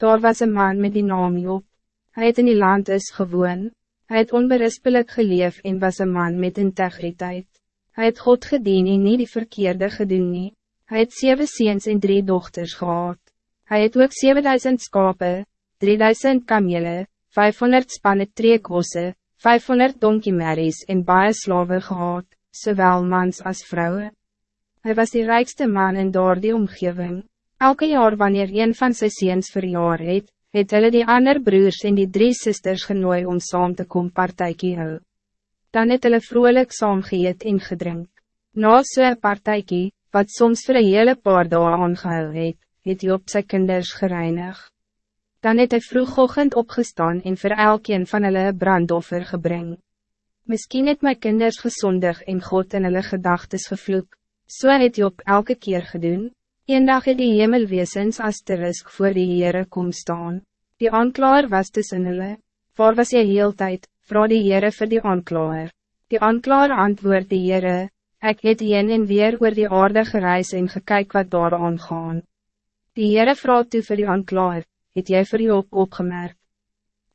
Daar was een man met die naam Job. Hij het in die land is gewoon. Hij het onberispelijk geleef en was een man met integriteit. Hij het God gedien en nie die verkeerde gedoen nie. Hy het zeven ziens en drie dochters gehad. Hij het ook 7000 skape, 3000 kamele, 500 spanne treekosse, 500 donkiemerries en baie slawe gehad, zowel mans als vrouwen. Hij was de rijkste man in door die omgeving. Elke jaar wanneer een van sy seens verjaar het, het hulle die ander broers en die drie sisters genooi om saam te kom partijkie hou. Dan het hulle vrolijk saam geëet en gedrink. Na so'n partijkie, wat soms vir een hele paar dagen aangehou het, het Job sy kinders gereinig. Dan het hy vroegochtend opgestaan en vir elkeen van hulle een brandoffer gebring. Misschien het my kinders gezondig en God in hulle gedagtes gevloek, so het Job elke keer gedoen. Een dag het die hemelweesens asterisk voor die Heere kom staan. Die aanklaer was tussen hulle. Waar was jy heel tyd, vraag die Heere vir die aanklaer. Die aanklaer antwoord die Heere, ek het een en weer oor die aarde gereis en gekyk wat daar aangaan. Die Heere vraag toe vir die aanklaer, het jy vir jou op opgemerkt?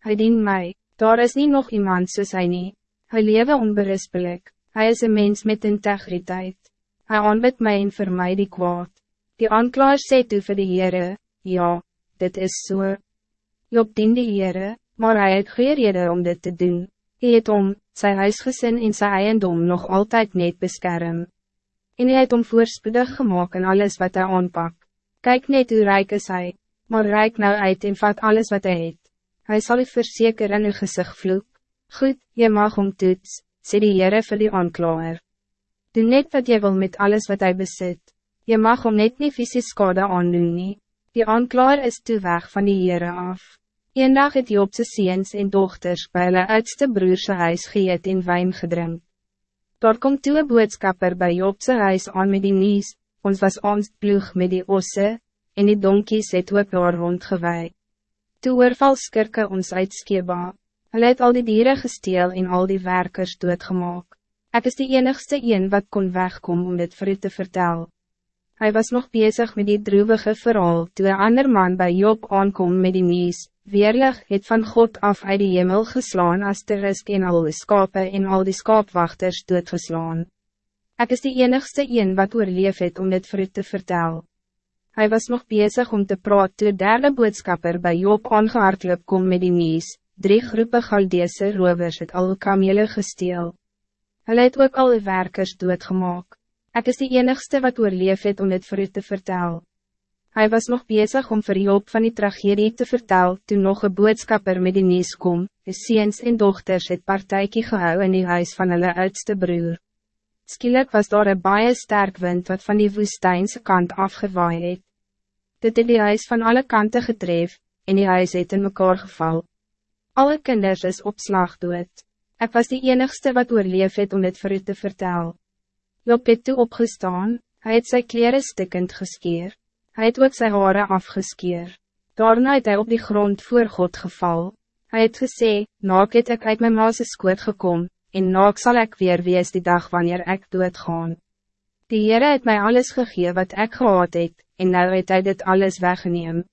Hy dien mij, daar is niet nog iemand soos hy nie. Hy lewe onberispelijk, hy is een mens met integriteit. Hij aanbid mij en vir my die kwaad. Die aanklaar sê toe vir die Heere, ja, dit is so. Job dien die Heere, maar hij het goeie rede om dit te doen. Hy het om, sy huisgesin en sy eiendom nog altijd net beskerm. En hy het om voorspoedig gemaakt in alles wat hij aanpak. Kijk net hoe rijk is hij, maar rijk nou uit en vat alles wat hij het. Hij zal u verzekeren in uw gezicht vloek. Goed, je mag om toets, sê die Heere vir die aanklaer. Doe net wat je wil met alles wat hij bezit. Je mag om net nie visie skade aandoen nie. Die aanklaar is toe weg van die Heere af. Eendag het Joopse seens en dochters by hulle oudste broerse huis geëet en wijn gedrink. Daar komt toe een boodskapper by Joopse huis aan met die nies, ons was ons ploeg met die osse, en die donkies het ook daar rondgewei. Toe oorval skirke ons uit Skeba, hulle het al die dieren gesteel en al die werkers doodgemaak. Ek is die enigste een wat kon wegkom om dit vir u te vertellen. Hij was nog bezig met die droevige verhaal toen een ander man bij Job aankom met die nieuws. Weerlig het van God af uit die hemel geslaan als de risk in al die skape en al die skaapwachters doodgeslaan. Ik is de enigste een wat oorleef het om dit vir u te vertellen. Hij was nog bezig om te praten toe derde boodskapper bij Job aangehardloop kom met die nieuws. Drie groepen Galdeese rovers het al kamele gesteel. Hij het ook al die werkers doodgemaak. Ik is de enigste wat oorleef het om dit voor u te vertellen. Hij was nog bezig om vir Job van die tragedie te vertellen toen nog een boodskapper met die nieuws kom, de seens en dochters het partijkie gehou in die huis van hulle oudste broer. Skielik was daar een baie sterk wind wat van die woestijnse kant afgewaai het. Dit het die huis van alle kanten getref, en die huis het in mekaar geval. Alle kinders is op slag dood. Ik was de enigste wat oorleef het om dit voor u te vertellen. Job het toe opgestaan, hij het sy kleren stikkend geskeer, hij het ook sy haare afgeskeer. Daarna het hy op die grond voor God geval. Hij het gesê, naak het ek uit my maase skoot gekom, en naak zal ik weer wees die dag wanneer ik doodgaan. Die Heere het mij alles gegee wat ik gehad het, en nou het hy dit alles weggeneem.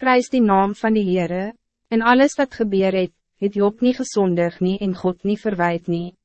Prijs die naam van die Heere, en alles wat gebeur het, het Job niet gezondig nie en God niet verwijt nie.